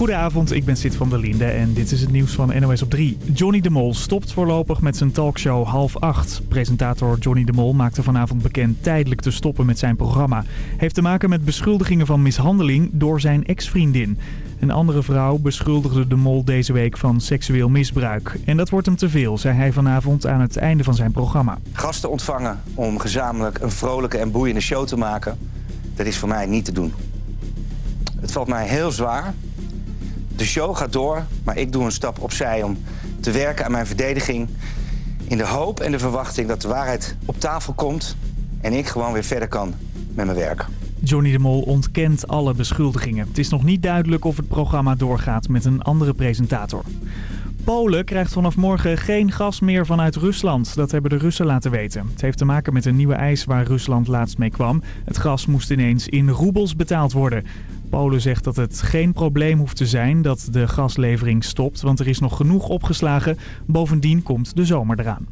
Goedenavond, ik ben Sid van der Linde en dit is het nieuws van NOS op 3. Johnny de Mol stopt voorlopig met zijn talkshow half acht. Presentator Johnny de Mol maakte vanavond bekend tijdelijk te stoppen met zijn programma. Heeft te maken met beschuldigingen van mishandeling door zijn ex-vriendin. Een andere vrouw beschuldigde de Mol deze week van seksueel misbruik. En dat wordt hem te veel, zei hij vanavond aan het einde van zijn programma. Gasten ontvangen om gezamenlijk een vrolijke en boeiende show te maken, dat is voor mij niet te doen. Het valt mij heel zwaar. De show gaat door, maar ik doe een stap opzij om te werken aan mijn verdediging. In de hoop en de verwachting dat de waarheid op tafel komt en ik gewoon weer verder kan met mijn werk. Johnny de Mol ontkent alle beschuldigingen. Het is nog niet duidelijk of het programma doorgaat met een andere presentator. Polen krijgt vanaf morgen geen gas meer vanuit Rusland. Dat hebben de Russen laten weten. Het heeft te maken met een nieuwe eis waar Rusland laatst mee kwam. Het gas moest ineens in roebels betaald worden. Polen zegt dat het geen probleem hoeft te zijn dat de gaslevering stopt, want er is nog genoeg opgeslagen. Bovendien komt de zomer eraan.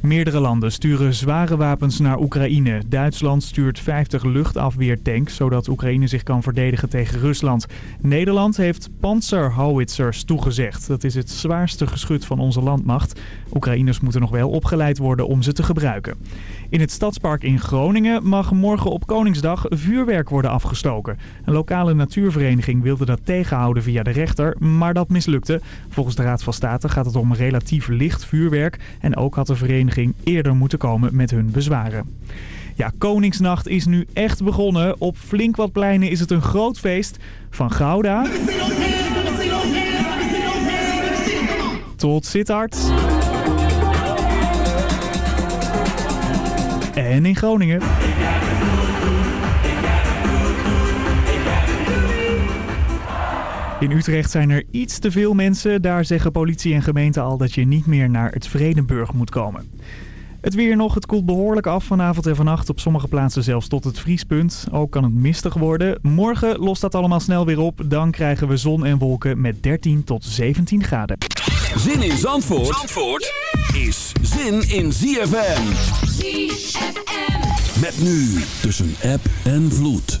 Meerdere landen sturen zware wapens naar Oekraïne. Duitsland stuurt 50 luchtafweertanks, zodat Oekraïne zich kan verdedigen tegen Rusland. Nederland heeft panzerhowitzers toegezegd. Dat is het zwaarste geschut van onze landmacht. Oekraïners moeten nog wel opgeleid worden om ze te gebruiken. In het Stadspark in Groningen mag morgen op Koningsdag vuurwerk worden afgestoken. Een lokale natuurvereniging wilde dat tegenhouden via de rechter, maar dat mislukte. Volgens de Raad van State gaat het om relatief licht vuurwerk en ook had de vereniging eerder moeten komen met hun bezwaren. Ja, Koningsnacht is nu echt begonnen. Op flink wat pleinen is het een groot feest. Van Gouda tot Sittard. En in Groningen. In Utrecht zijn er iets te veel mensen. Daar zeggen politie en gemeente al dat je niet meer naar het Vredenburg moet komen. Het weer nog, het koelt behoorlijk af vanavond en vannacht. Op sommige plaatsen zelfs tot het vriespunt. Ook kan het mistig worden. Morgen lost dat allemaal snel weer op. Dan krijgen we zon en wolken met 13 tot 17 graden. Zin in Zandvoort, Zandvoort is zin in ZFM. ZFM. Met nu tussen app en vloed.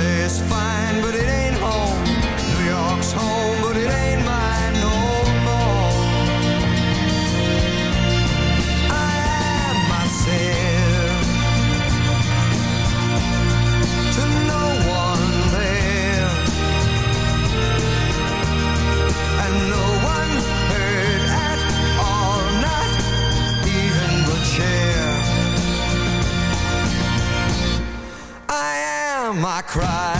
LA's fine, but it ain't home. New York's home, but it ain't mine am,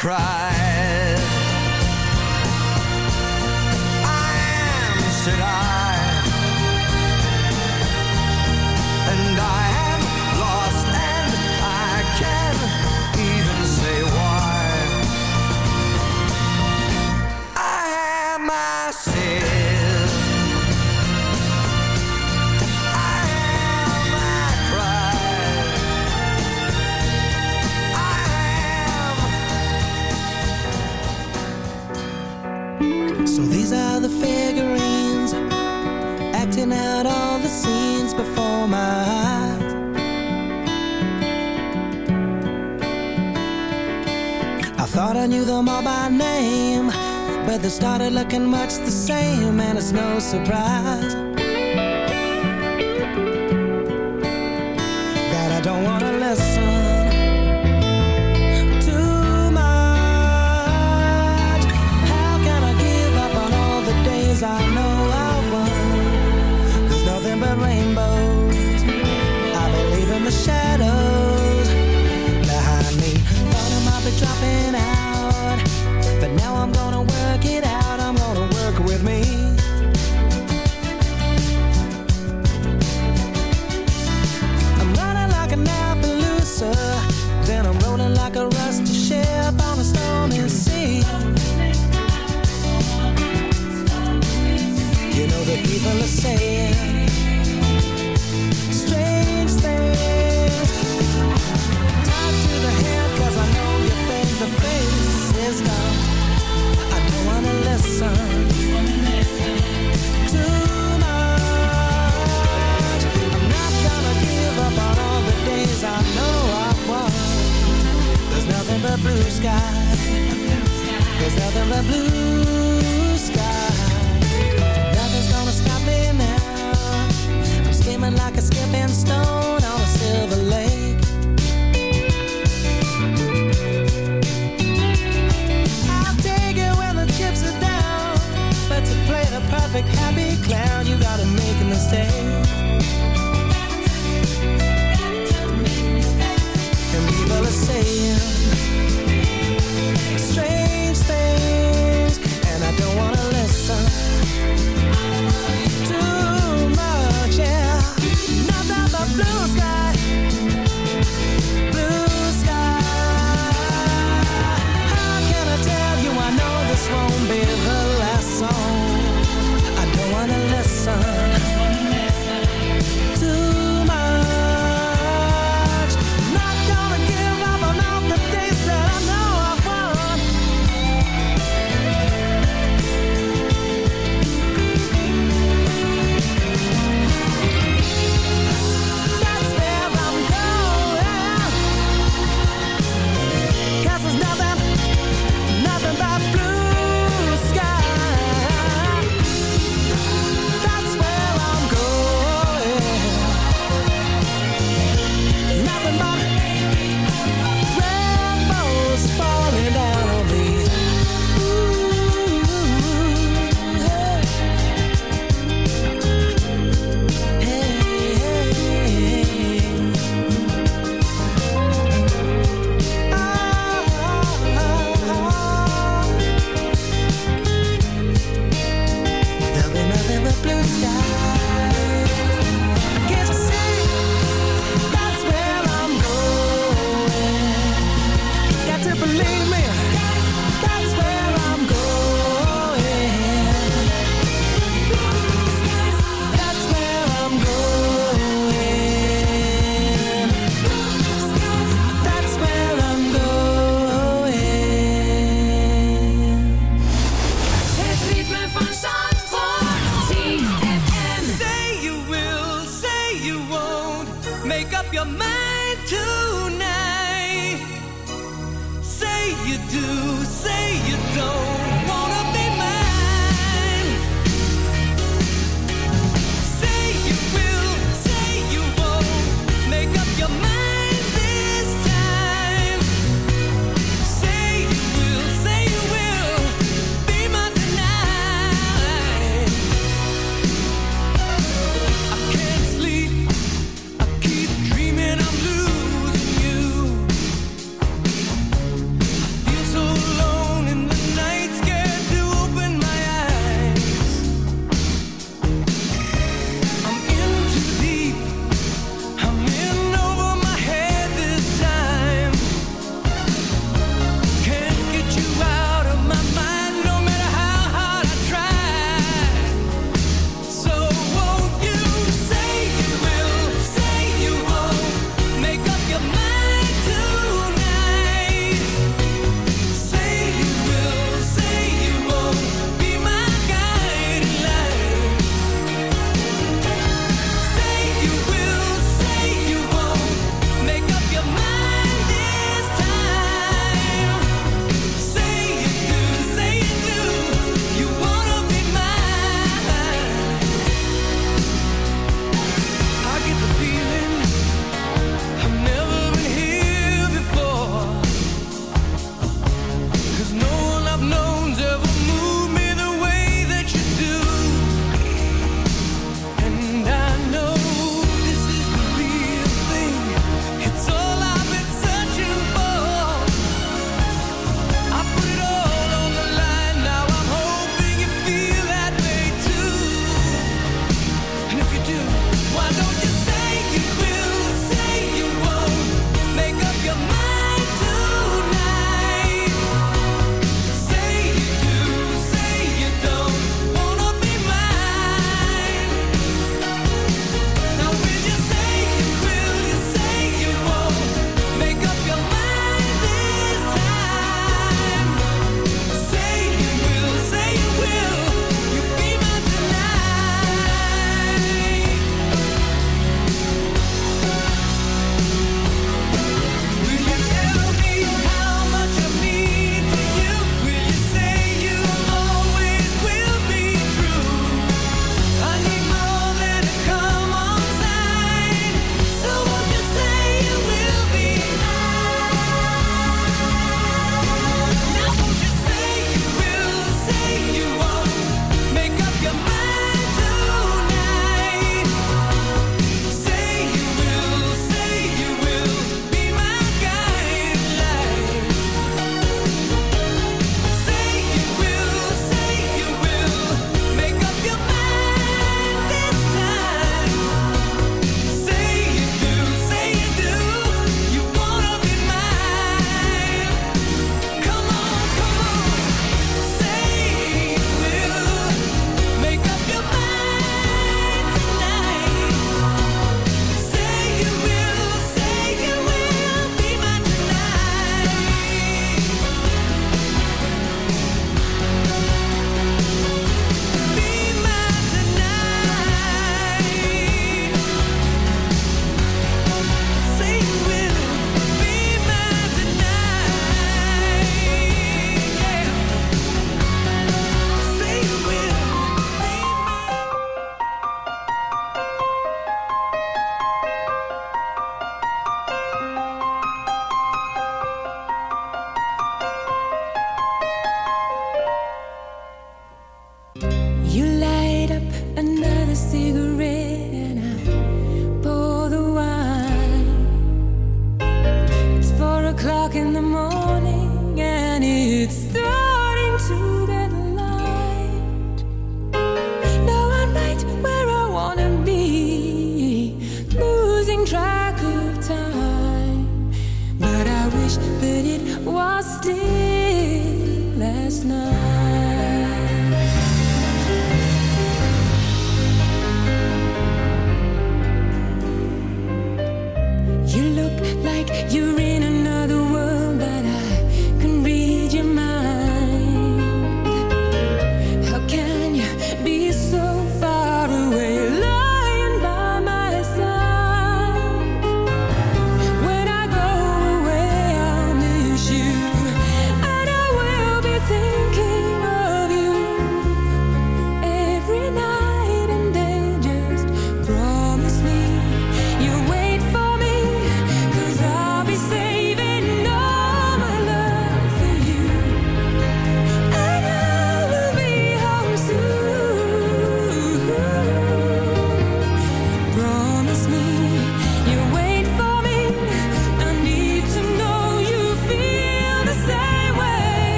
Am, thought I knew them all by name, but they started looking much the same, and it's no surprise that I don't want to listen too much. How can I give up on all the days I know I've won? There's nothing but rainbows. I believe in the shadows I dropping out,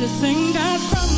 you think I'd crumble?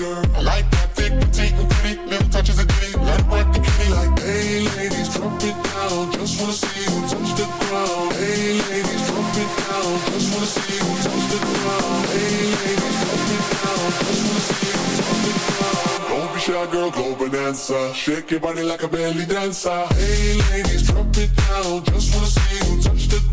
girl. I like that thick, petite, and pretty. Little touches of ditty, let it work the kitty like, hey ladies, drop it down. Just wanna see you touch the ground. Hey ladies, drop it down. Just wanna see you touch the ground. Hey ladies, drop it down. Just wanna see you touch the ground. Don't be shy, girl, go bonanza. Shake your body like a belly dancer. Hey ladies, drop it down. Just wanna see you touch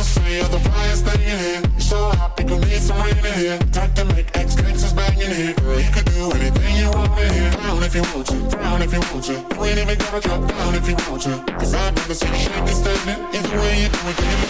Must say you're the brightest thing in here. So happy, gonna need some rain in here. Time to make ex gangsters bang in here. Girl, you can do anything you want in here. Down if you want to, down if you want to. You ain't even gotta drop down if you want to. Cause I'd rather see you shaking standing. Either way you do it,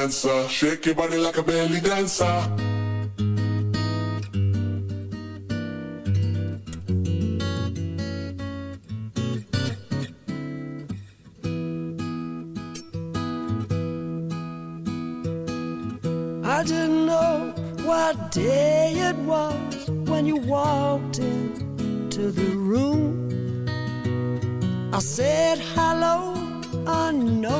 Bonanza. Shake your body like a belly dancer. I didn't know what day it was when you walked into the room. I said hello unnoticed.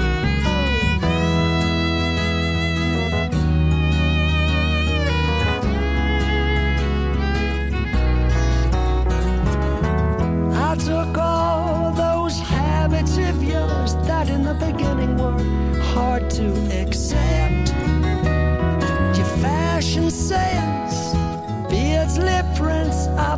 Hard to accept. Your fashion sense, beards, lip prints, I